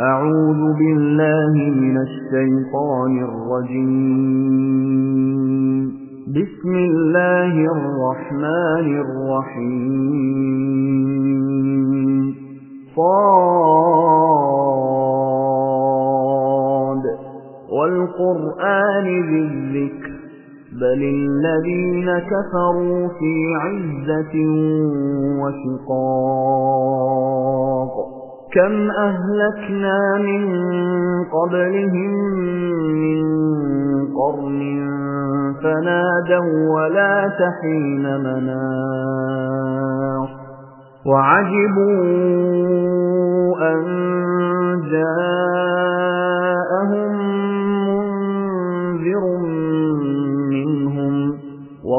أعوذ بالله من الشيطان الرجيم. بسم الله الرحمن الرحيم. صاد. والقرآن بالذكر بل الذين كفروا في عزة وشقاق. كم أهلكنا من قبلهم من قرن فنادوا ولا تحين مناص وعجبوا أن جاءهم منذر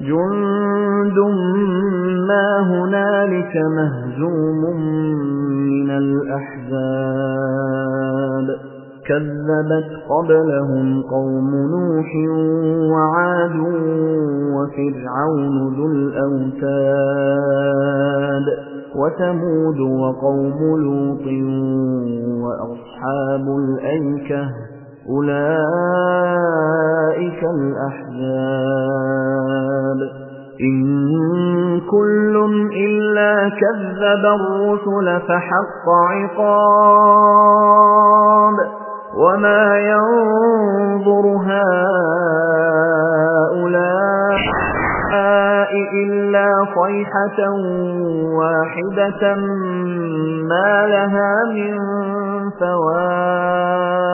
جند ما هنالك مهزوم من الأحزاب كذبت قبلهم قوم نوح وعاد وفرعون ذو الأوتاد وثمود وقوم لوط وأصحاب الأيكة أولئك الأحزاب كذب الرسل فحق عقاب وما ينظر هؤلاء إلا صيحة واحدة ما لها من فواق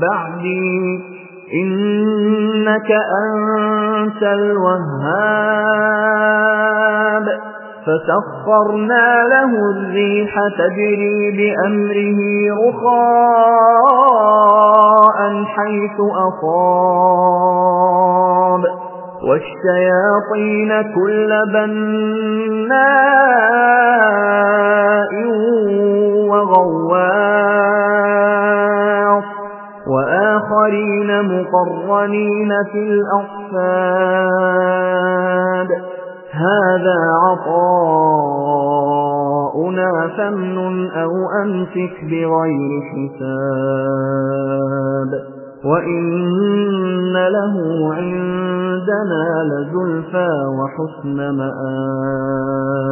بعدي إنك أنت الوهاب. فسخرنا له الريح تجري بأمره رخاء حيث أصاب. والشياطين كل بناء وغواص وآخرين مقرنين في الأصفاد. هذا عطاؤنا فمن أو أمسك بغير حساب. وإن له عندنا لزلفى وحسن مآب.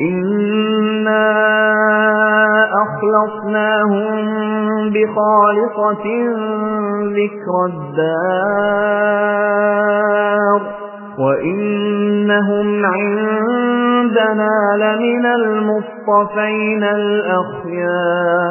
إنا أخلصناهم بخالصة ذكر الدار وإنهم عندنا لمن المصطفين الأخيار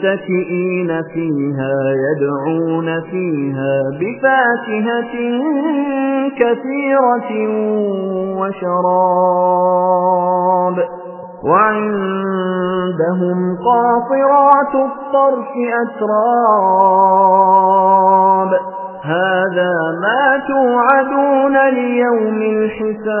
متكئين فيها يدعون فيها بفاكهة كثيرة وشراب. وعندهم قاصرات الطرف أتراب. هذا ما توعدون ليوم الحساب.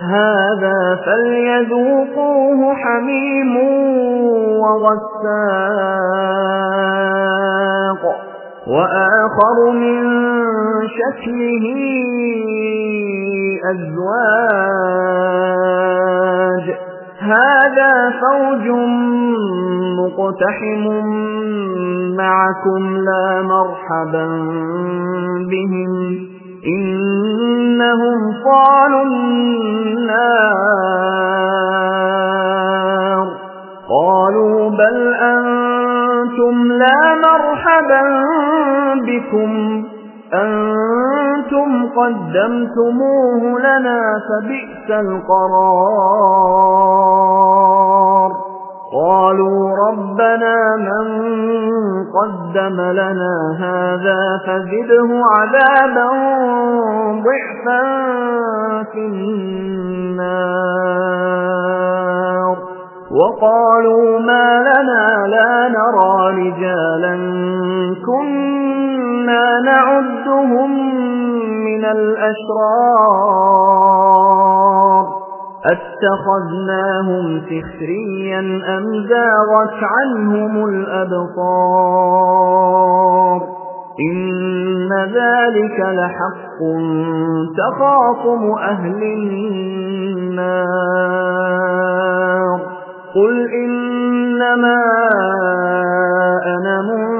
هذا فليذوقوه حميم وغساق. وآخر من شكله أزواج. هذا فوج مقتحم معكم لا مرحبا بهم. إنهم صالوا النار. قالوا بل أنتم لا مرحبا بكم. أنتم قدمتموه لنا فبئس القرار. قالوا ربنا من قدم لنا هذا فزده عذابا ضعفا في النار. وقالوا ما لنا لا نرى رجالا كنا نعدهم من الأشرار. أتخذناهم سخريا أم زاغت عنهم الأبصار إن ذلك لحق تخاصم أهل النار قل إنما أنا منذر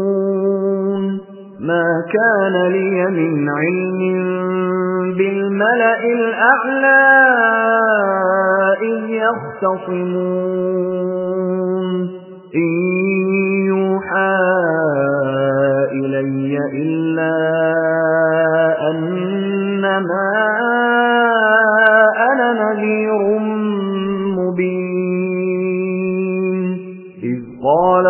ما كان لي من علم بالملأ الأعلى إذ يختصمون إن يوحى إلي إلا أنما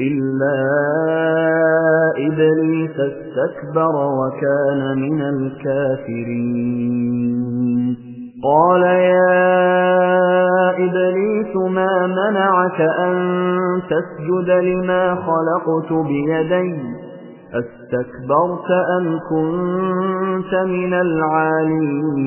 إلا إبليس استكبر وكان من الكافرين. قال يا إبليس ما منعك أن تسجد لما خلقت بيدي؟ أستكبرت أم كنت من العالين؟